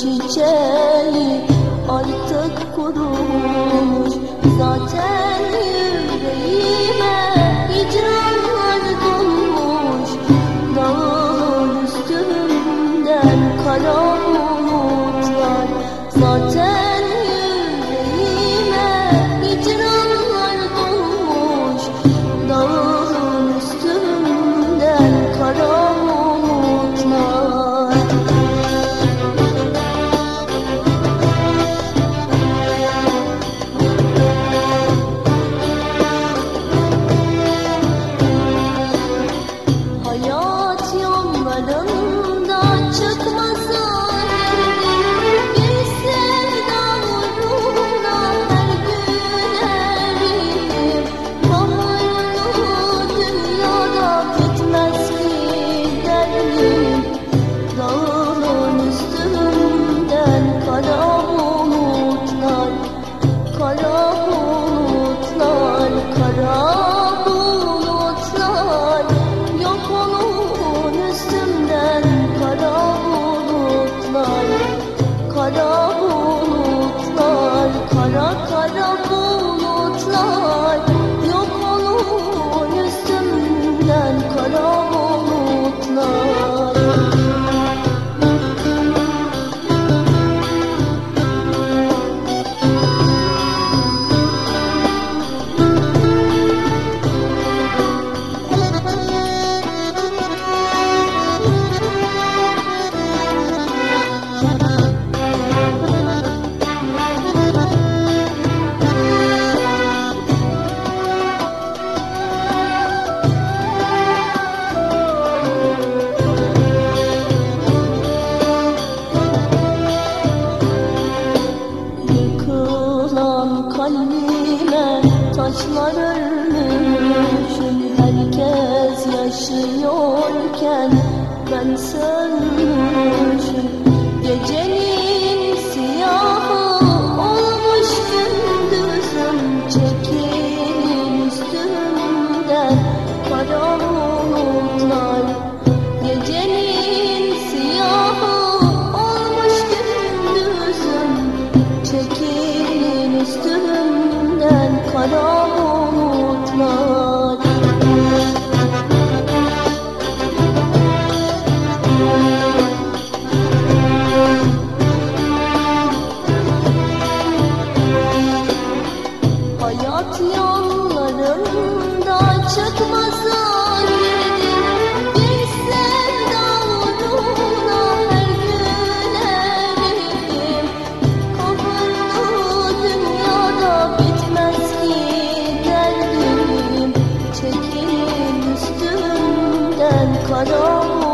çiçeli artık kurumuş. Zaten yüreğime hicranlar dolmuş. Dağlar üstümden kara bulutlar zaten kalbime taşlar ölmüş. Herkes yaşıyorken ben sönmüşüm i Mayor.